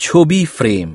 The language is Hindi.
छवि फ्रेम